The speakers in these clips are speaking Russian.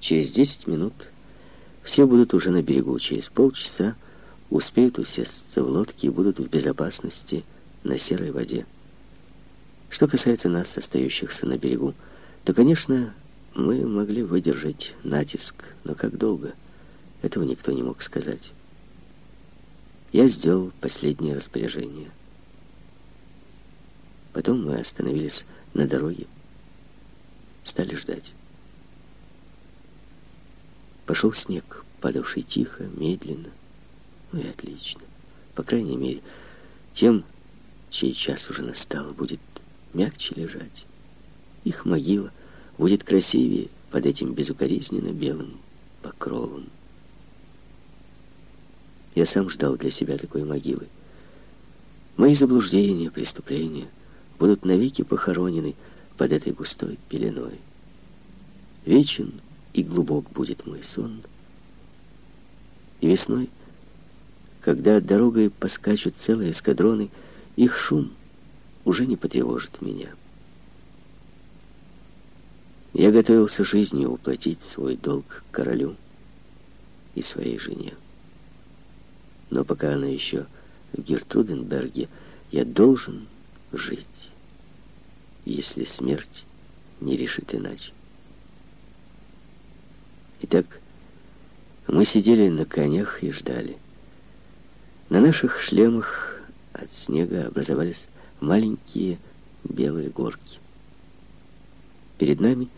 Через десять минут все будут уже на берегу. Через полчаса успеют усесться в лодке и будут в безопасности на серой воде. Что касается нас, остающихся на берегу, то, конечно, мы могли выдержать натиск, но как долго, этого никто не мог сказать. Я сделал последнее распоряжение. Потом мы остановились на дороге, стали ждать. Пошел снег, падавший тихо, медленно. Ну и отлично. По крайней мере, тем, чей час уже настал, будет мягче лежать. Их могила будет красивее под этим безукоризненно белым покровом. Я сам ждал для себя такой могилы. Мои заблуждения, преступления будут навеки похоронены под этой густой пеленой. Вечен и глубок будет мой сон. И весной, когда дорогой поскачут целые эскадроны, их шум уже не потревожит меня. Я готовился жизнью уплатить свой долг королю и своей жене. Но пока она еще в Гертруденберге, я должен жить, если смерть не решит иначе. Итак, мы сидели на конях и ждали. На наших шлемах от снега образовались маленькие белые горки. Перед нами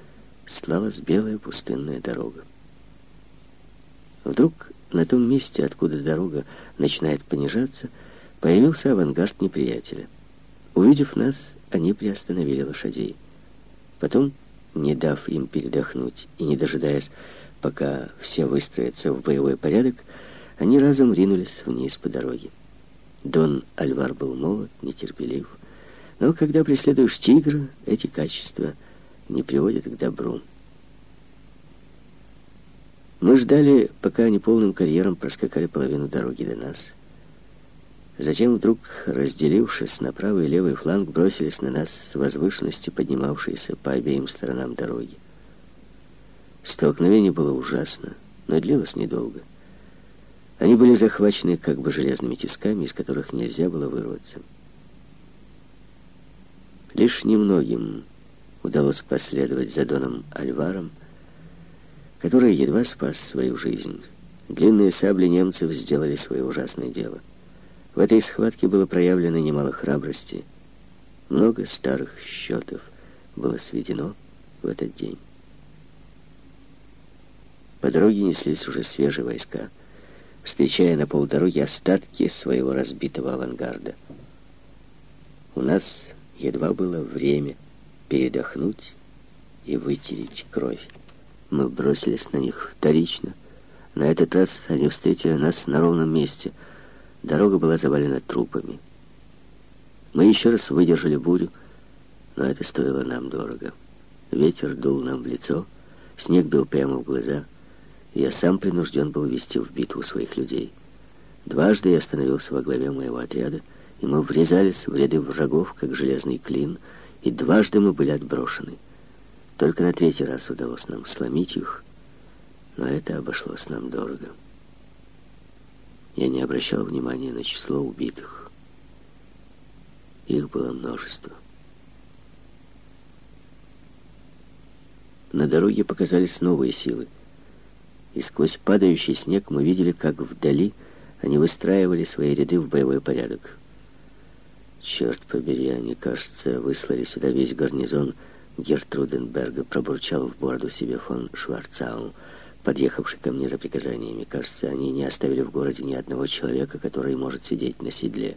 слалась белая пустынная дорога. Вдруг на том месте, откуда дорога начинает понижаться, появился авангард неприятеля. Увидев нас, они приостановили лошадей. Потом, не дав им передохнуть и не дожидаясь, пока все выстроятся в боевой порядок, они разом ринулись вниз по дороге. Дон Альвар был молод, нетерпелив, но когда преследуешь тигра, эти качества не приводят к добру. Мы ждали, пока они полным карьером проскакали половину дороги до нас. Затем вдруг, разделившись на правый и левый фланг, бросились на нас с возвышенности, поднимавшиеся по обеим сторонам дороги. Столкновение было ужасно, но длилось недолго. Они были захвачены как бы железными тисками, из которых нельзя было вырваться. Лишь немногим удалось последовать за Доном Альваром, который едва спас свою жизнь. Длинные сабли немцев сделали свое ужасное дело. В этой схватке было проявлено немало храбрости. Много старых счетов было сведено в этот день. По дороге неслись уже свежие войска, встречая на полдороги остатки своего разбитого авангарда. У нас едва было время передохнуть и вытереть кровь. Мы бросились на них вторично. На этот раз они встретили нас на ровном месте. Дорога была завалена трупами. Мы еще раз выдержали бурю, но это стоило нам дорого. Ветер дул нам в лицо, снег бил прямо в глаза. Я сам принужден был вести в битву своих людей. Дважды я остановился во главе моего отряда, и мы врезались в ряды врагов, как железный клин, и дважды мы были отброшены. Только на третий раз удалось нам сломить их, но это обошлось нам дорого. Я не обращал внимания на число убитых. Их было множество. На дороге показались новые силы, и сквозь падающий снег мы видели, как вдали они выстраивали свои ряды в боевой порядок. Черт побери, они, кажется, выслали сюда весь гарнизон Гертруденберга пробурчал в бороду себе фон Шварцау, подъехавший ко мне за приказаниями. Кажется, они не оставили в городе ни одного человека, который может сидеть на седле.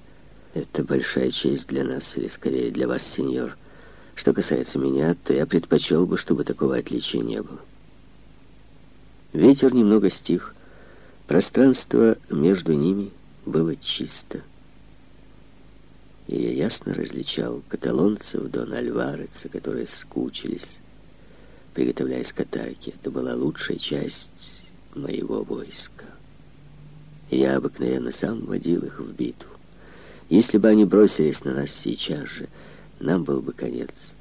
Это большая честь для нас, или скорее для вас, сеньор. Что касается меня, то я предпочел бы, чтобы такого отличия не было. Ветер немного стих. Пространство между ними было чисто и я ясно различал каталонцев Дон Альвареца, которые скучились, приготовляясь к атаке. Это была лучшая часть моего войска. Я обыкновенно сам водил их в битву. Если бы они бросились на нас сейчас же, нам был бы конец.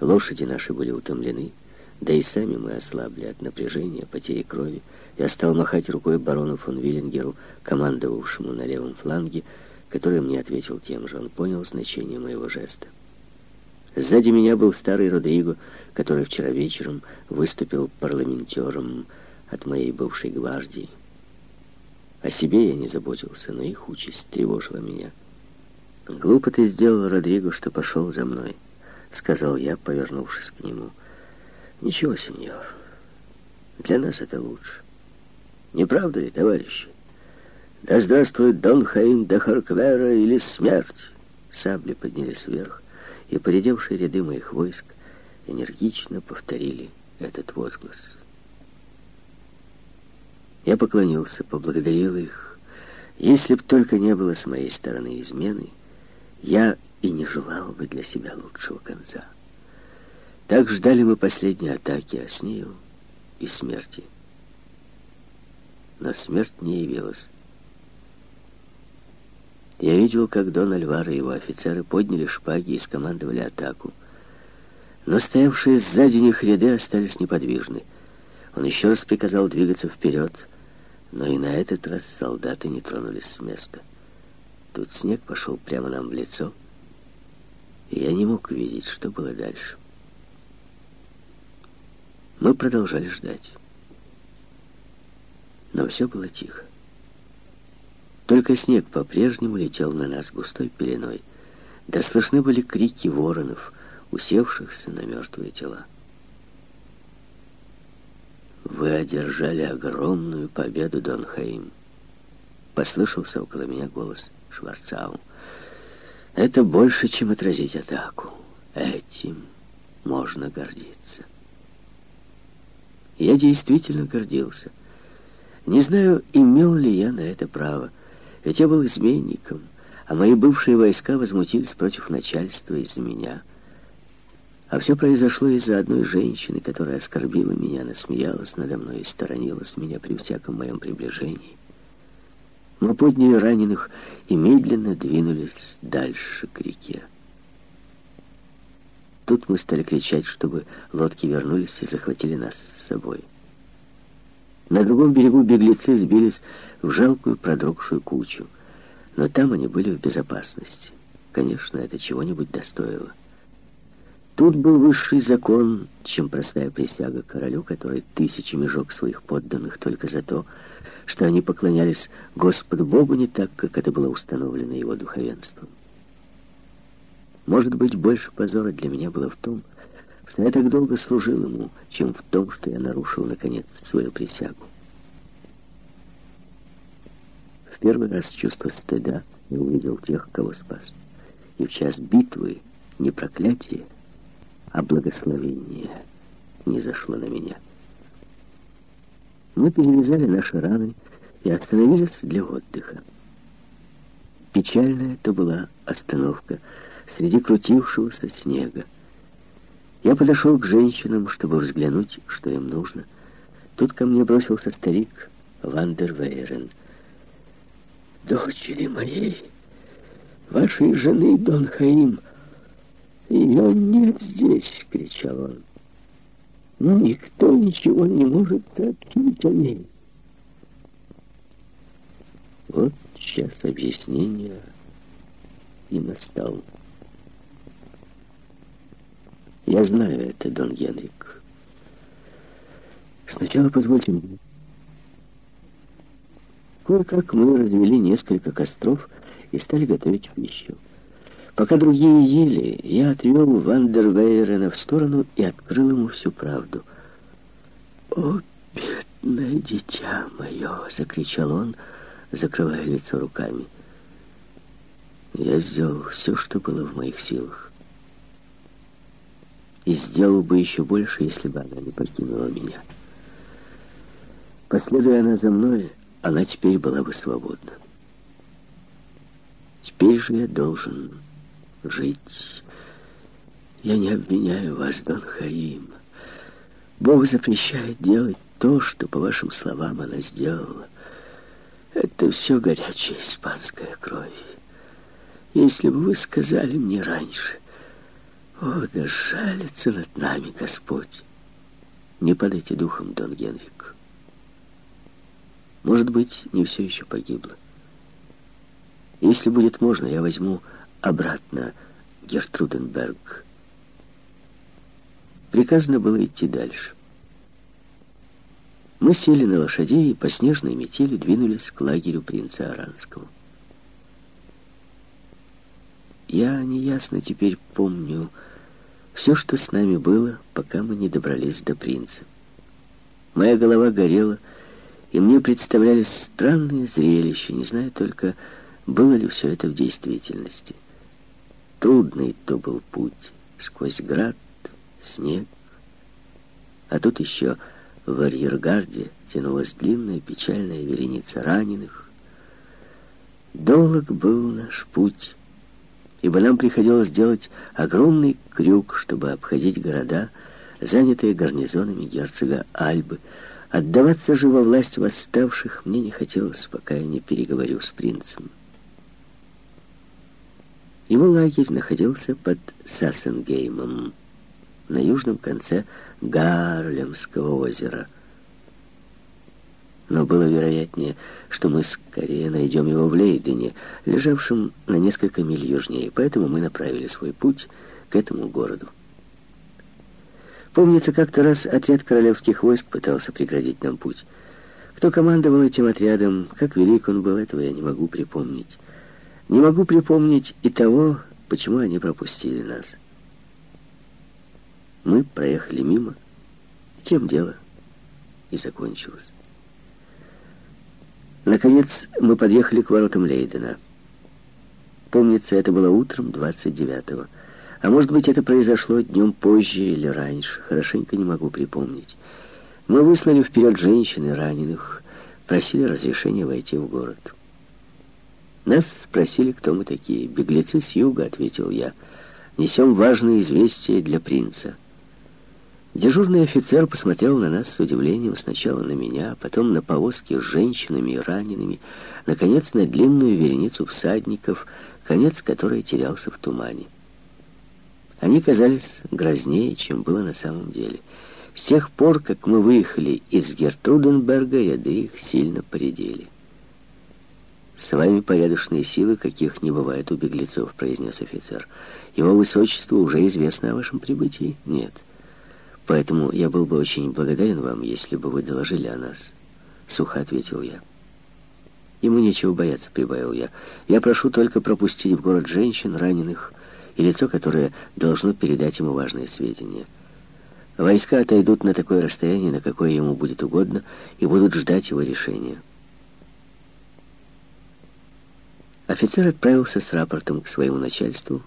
Лошади наши были утомлены, Да и сами мы ослабли от напряжения, потери крови. Я стал махать рукой барону фон Виллингеру, командовавшему на левом фланге, который мне ответил тем же. Он понял значение моего жеста. Сзади меня был старый Родриго, который вчера вечером выступил парламентером от моей бывшей гвардии. О себе я не заботился, но их участь тревожила меня. «Глупо ты сделал, Родриго, что пошел за мной», — сказал я, повернувшись к нему. «Ничего, сеньор, для нас это лучше. Не правда ли, товарищи? Да здравствует Дон Хаим де Харквера или смерть!» Сабли поднялись вверх, и поредевшие ряды моих войск энергично повторили этот возглас. Я поклонился, поблагодарил их. Если б только не было с моей стороны измены, я и не желал бы для себя лучшего конца. Так ждали мы последней атаки, а с нею и смерти. Но смерть не явилась. Я видел, как Дон Альвар и его офицеры подняли шпаги и скомандовали атаку. Но стоявшие сзади них ряды остались неподвижны. Он еще раз приказал двигаться вперед, но и на этот раз солдаты не тронулись с места. Тут снег пошел прямо нам в лицо, и я не мог видеть, что было дальше. Мы продолжали ждать. Но все было тихо. Только снег по-прежнему летел на нас густой пеленой. Да слышны были крики воронов, усевшихся на мертвые тела. «Вы одержали огромную победу, Дон Хаим!» Послышался около меня голос Шварцау. «Это больше, чем отразить атаку. Этим можно гордиться». Я действительно гордился. Не знаю, имел ли я на это право, ведь я был изменником, а мои бывшие войска возмутились против начальства из-за меня – а все произошло из-за одной женщины, которая оскорбила меня, насмеялась надо мной и сторонилась меня при всяком моем приближении. Мы подняли раненых и медленно двинулись дальше к реке. Тут мы стали кричать, чтобы лодки вернулись и захватили нас с собой. На другом берегу беглецы сбились в жалкую продрогшую кучу, но там они были в безопасности. Конечно, это чего-нибудь достоило. Тут был высший закон, чем простая присяга королю, который тысячами жег своих подданных только за то, что они поклонялись Господу Богу не так, как это было установлено его духовенством. Может быть, больше позора для меня было в том, что я так долго служил ему, чем в том, что я нарушил, наконец, свою присягу. В первый раз чувство стыда я увидел тех, кого спас. И в час битвы не проклятие, а благословение не зашло на меня. Мы перевязали наши раны и остановились для отдыха. Печальная это была остановка среди крутившегося снега. Я подошел к женщинам, чтобы взглянуть, что им нужно. Тут ко мне бросился старик Вандервейрен. «Дочери моей, вашей жены Дон Хаим», «Ее нет здесь!» — кричал он. «Никто ничего не может сообщить о ней!» Вот сейчас объяснение и настал. Я знаю это, Дон Генрик. Сначала позвольте мне. Кое-как мы развели несколько костров и стали готовить пищу. Пока другие ели, я отвел Вандервейрена в сторону и открыл ему всю правду. «О, бедное дитя мое!» — закричал он, закрывая лицо руками. Я сделал все, что было в моих силах. И сделал бы еще больше, если бы она не покинула меня. Последуя она за мной, она теперь была бы свободна. Теперь же я должен жить. Я не обвиняю вас, Дон Хаим. Бог запрещает делать то, что, по вашим словам, она сделала. Это все горячая испанская кровь. Если бы вы сказали мне раньше, о, да жалится над нами Господь. Не падайте духом, Дон Генрик. Может быть, не все еще погибло. Если будет можно, я возьму обратно Гертруденберг. Приказано было идти дальше. Мы сели на лошадей и по снежной метели двинулись к лагерю принца Аранского. Я неясно теперь помню все, что с нами было, пока мы не добрались до принца. Моя голова горела, и мне представлялись странные зрелища, не знаю только, было ли все это в действительности. Трудный то был путь, сквозь град, снег. А тут еще в арьергарде тянулась длинная печальная вереница раненых. Долг был наш путь, ибо нам приходилось делать огромный крюк, чтобы обходить города, занятые гарнизонами герцога Альбы. Отдаваться же во власть восставших мне не хотелось, пока я не переговорю с принцем. Его лагерь находился под Сассенгеймом, на южном конце Гарлемского озера. Но было вероятнее, что мы скорее найдем его в Лейдене, лежавшем на несколько миль южнее, поэтому мы направили свой путь к этому городу. Помнится, как-то раз отряд королевских войск пытался преградить нам путь. Кто командовал этим отрядом, как велик он был, этого я не могу припомнить. Не могу припомнить и того, почему они пропустили нас. Мы проехали мимо, тем дело и закончилось. Наконец мы подъехали к воротам Лейдена. Помнится, это было утром 29-го. А может быть, это произошло днем позже или раньше. Хорошенько не могу припомнить. Мы выслали вперед женщин и раненых, просили разрешения войти в город. Нас спросили, кто мы такие. «Беглецы с юга», — ответил я. «Несем важное известие для принца». Дежурный офицер посмотрел на нас с удивлением сначала на меня, потом на повозки с женщинами и ранеными, наконец на длинную вереницу всадников, конец которой терялся в тумане. Они казались грознее, чем было на самом деле. С тех пор, как мы выехали из Гертруденберга, ряды их сильно поредели. «С вами порядочные силы, каких не бывает у беглецов», — произнес офицер. «Его высочеству уже известно о вашем прибытии?» «Нет. Поэтому я был бы очень благодарен вам, если бы вы доложили о нас», — сухо ответил я. «Ему нечего бояться», — прибавил я. «Я прошу только пропустить в город женщин, раненых и лицо, которое должно передать ему важные сведения». Войска отойдут на такое расстояние, на какое ему будет угодно, и будут ждать его решения. Офицер отправился с рапортом к своему начальству,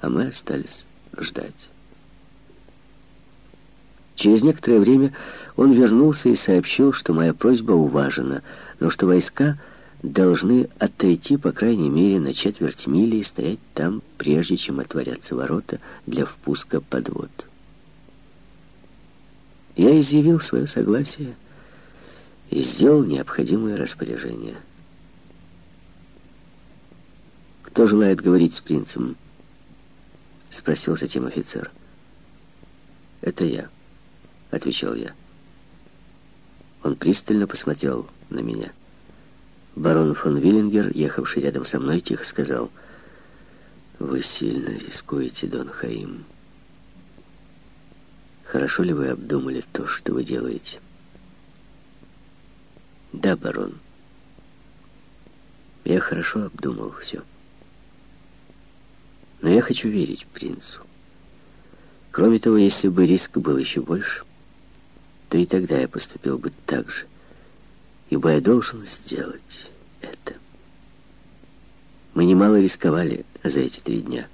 а мы остались ждать. Через некоторое время он вернулся и сообщил, что моя просьба уважена, но что войска должны отойти, по крайней мере, на четверть мили и стоять там, прежде чем отворятся ворота для впуска подвод. Я изъявил свое согласие и сделал необходимое распоряжение – «Кто желает говорить с принцем?» — спросил затем офицер. «Это я», — отвечал я. Он пристально посмотрел на меня. Барон фон Виллингер, ехавший рядом со мной, тихо сказал, «Вы сильно рискуете, Дон Хаим. Хорошо ли вы обдумали то, что вы делаете?» «Да, барон. Я хорошо обдумал все». Но я хочу верить принцу. Кроме того, если бы риск был еще больше, то и тогда я поступил бы так же, ибо я должен сделать это. Мы немало рисковали за эти три дня.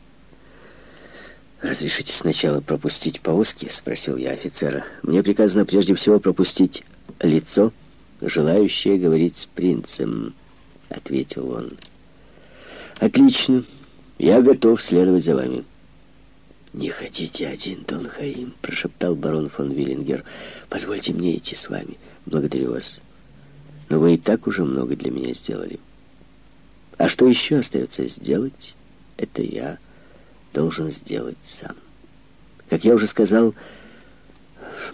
«Разрешите сначала пропустить повозки?» — спросил я офицера. «Мне приказано прежде всего пропустить лицо, желающее говорить с принцем», — ответил он. «Отлично». Я готов следовать за вами. «Не хотите один, Дон Хаим», — прошептал барон фон Виллингер. «Позвольте мне идти с вами. Благодарю вас. Но вы и так уже много для меня сделали. А что еще остается сделать, это я должен сделать сам. Как я уже сказал,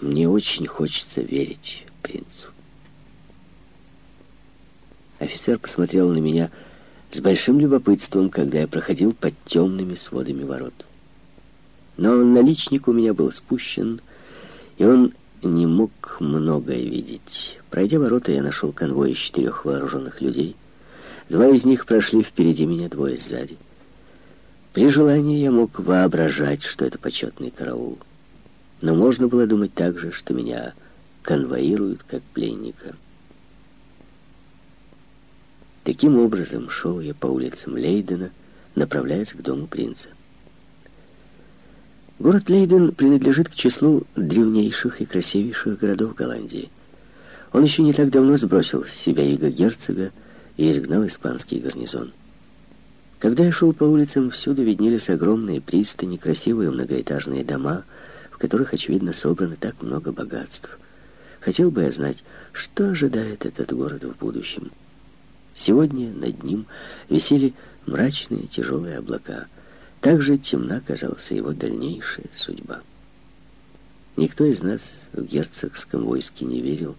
мне очень хочется верить принцу. Офицер посмотрел на меня с большим любопытством, когда я проходил под темными сводами ворот. Но наличник у меня был спущен, и он не мог многое видеть. Пройдя ворота, я нашел конвой из четырех вооруженных людей. Два из них прошли впереди меня, двое сзади. При желании я мог воображать, что это почетный караул. Но можно было думать также, что меня конвоируют как пленника. Таким образом шел я по улицам Лейдена, направляясь к дому принца. Город Лейден принадлежит к числу древнейших и красивейших городов Голландии. Он еще не так давно сбросил с себя иго герцога и изгнал испанский гарнизон. Когда я шел по улицам, всюду виднелись огромные пристани, красивые многоэтажные дома, в которых, очевидно, собрано так много богатств. Хотел бы я знать, что ожидает этот город в будущем. Сегодня над ним висели мрачные тяжелые облака — так же темна казалась его дальнейшая судьба. Никто из нас в герцогском войске не верил,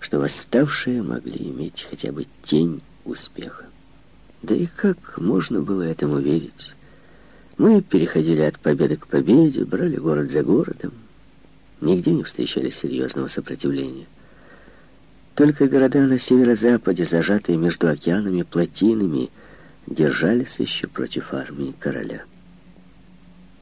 что восставшие могли иметь хотя бы тень успеха. Да и как можно было этому верить? Мы переходили от победы к победе, брали город за городом. Нигде не встречали серьезного сопротивления. Только города на северо-западе, зажатые между океанами плотинами, держались еще против армии короля.